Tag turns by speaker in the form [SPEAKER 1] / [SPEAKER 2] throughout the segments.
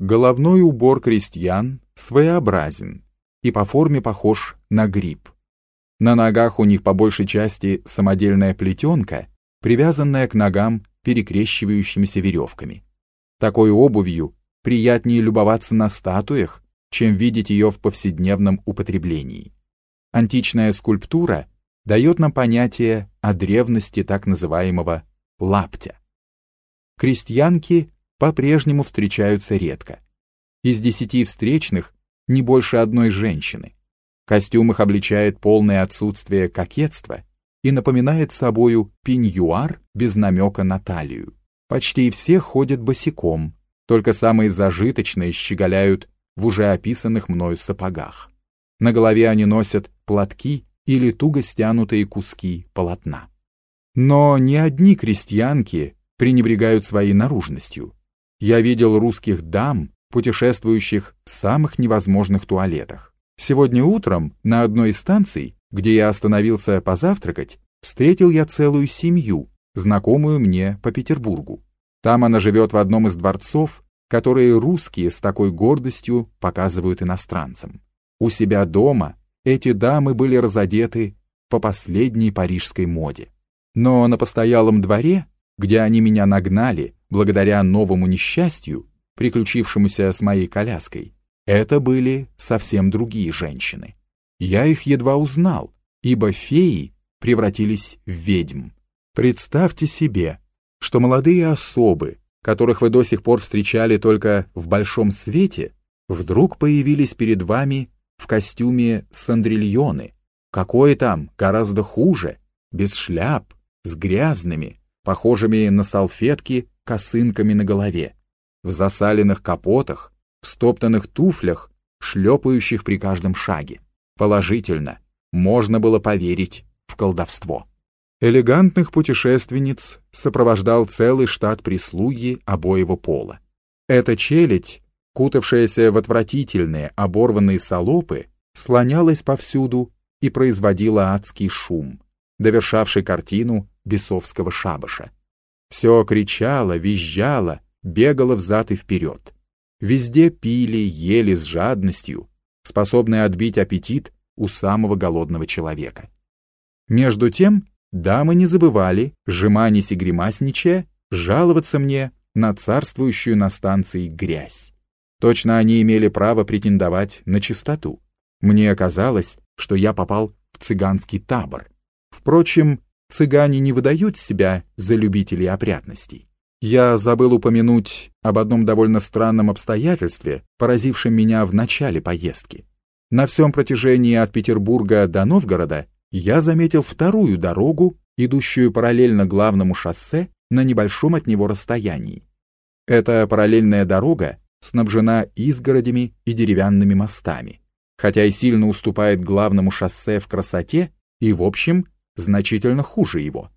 [SPEAKER 1] Головной убор крестьян своеобразен и по форме похож на гриб. На ногах у них по большей части самодельная плетенка, привязанная к ногам перекрещивающимися веревками. Такой обувью приятнее любоваться на статуях, чем видеть ее в повседневном употреблении. Античная скульптура дает нам понятие о древности так называемого лаптя. Крестьянки по-прежнему встречаются редко. Из десяти встречных не больше одной женщины. Костюм их обличает полное отсутствие кокетства и напоминает собою пеньюар без намека на талию. Почти все ходят босиком, только самые зажиточные щеголяют в уже описанных мною сапогах. На голове они носят платки или туго стянутые куски полотна. Но не одни крестьянки пренебрегают своей наружностью. Я видел русских дам, путешествующих в самых невозможных туалетах. Сегодня утром на одной из станций, где я остановился позавтракать, встретил я целую семью, знакомую мне по Петербургу. Там она живет в одном из дворцов, которые русские с такой гордостью показывают иностранцам. У себя дома эти дамы были разодеты по последней парижской моде. Но на постоялом дворе, где они меня нагнали, благодаря новому несчастью, приключившемуся с моей коляской, это были совсем другие женщины. Я их едва узнал, ибо феи превратились в ведьм. Представьте себе, что молодые особы, которых вы до сих пор встречали только в большом свете, вдруг появились перед вами в костюме сандрильоны. Какое там, гораздо хуже, без шляп, с грязными, похожими на салфетки, косынками на голове в засаленных капотах, в стоптанных туфлях, шлепающих при каждом шаге. Положительно, можно было поверить в колдовство. Элегантных путешественниц сопровождал целый штат прислуги обоего пола. Эта челядь, кутавшаяся в отвратительные оборванные салопы, слонялась повсюду и производила адский шум, довершавший картину бесовского шабаша. Все кричало, визжало, бегала взад и вперед. Везде пили, ели с жадностью, способные отбить аппетит у самого голодного человека. Между тем, дамы не забывали, сжиманясь и гримасничая, жаловаться мне на царствующую на станции грязь. Точно они имели право претендовать на чистоту. Мне казалось, что я попал в цыганский табор. Впрочем, цыгане не выдают себя за любителей опрятностей. Я забыл упомянуть об одном довольно странном обстоятельстве, поразившем меня в начале поездки. На всем протяжении от Петербурга до Новгорода я заметил вторую дорогу, идущую параллельно главному шоссе на небольшом от него расстоянии. Эта параллельная дорога снабжена изгородями и деревянными мостами, хотя и сильно уступает главному шоссе в красоте и, в общем, значительно хуже его.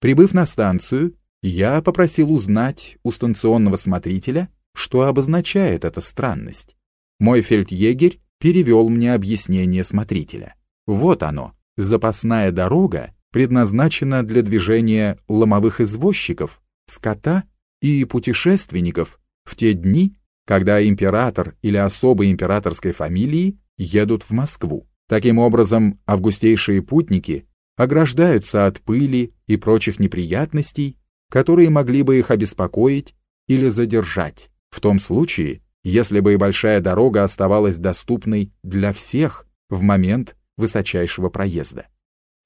[SPEAKER 1] Прибыв на станцию, я попросил узнать у станционного смотрителя, что обозначает эта странность. Мой фельдъегерь перевел мне объяснение смотрителя. Вот оно, запасная дорога предназначена для движения ломовых извозчиков, скота и путешественников в те дни, когда император или особы императорской фамилии едут в Москву. Таким образом, августейшие путники ограждаются от пыли и прочих неприятностей которые могли бы их обеспокоить или задержать, в том случае, если бы и большая дорога оставалась доступной для всех в момент высочайшего проезда.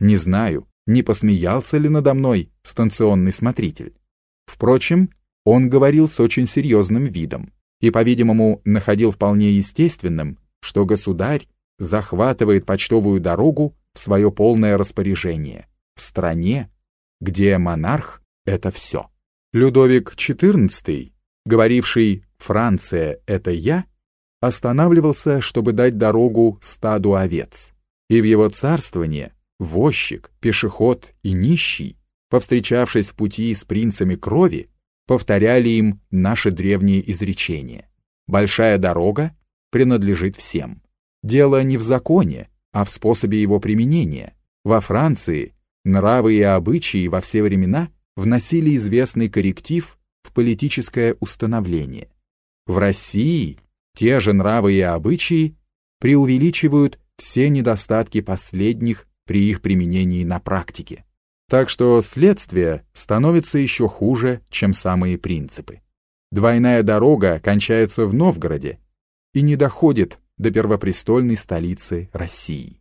[SPEAKER 1] Не знаю, не посмеялся ли надо мной станционный смотритель. Впрочем, он говорил с очень серьезным видом и, по-видимому, находил вполне естественным, что государь захватывает почтовую дорогу в свое полное распоряжение в стране, где монарх это все. Людовик XIV, говоривший «Франция — это я», останавливался, чтобы дать дорогу стаду овец. И в его царствование возчик, пешеход и нищий, повстречавшись в пути с принцами крови, повторяли им наши древние изречения. Большая дорога принадлежит всем. Дело не в законе, а в способе его применения. Во Франции нравы и обычаи во все времена вносили известный корректив в политическое установление. В России те же нравы и обычаи преувеличивают все недостатки последних при их применении на практике. Так что следствие становится еще хуже, чем самые принципы. Двойная дорога кончается в Новгороде и не доходит до первопрестольной столицы России.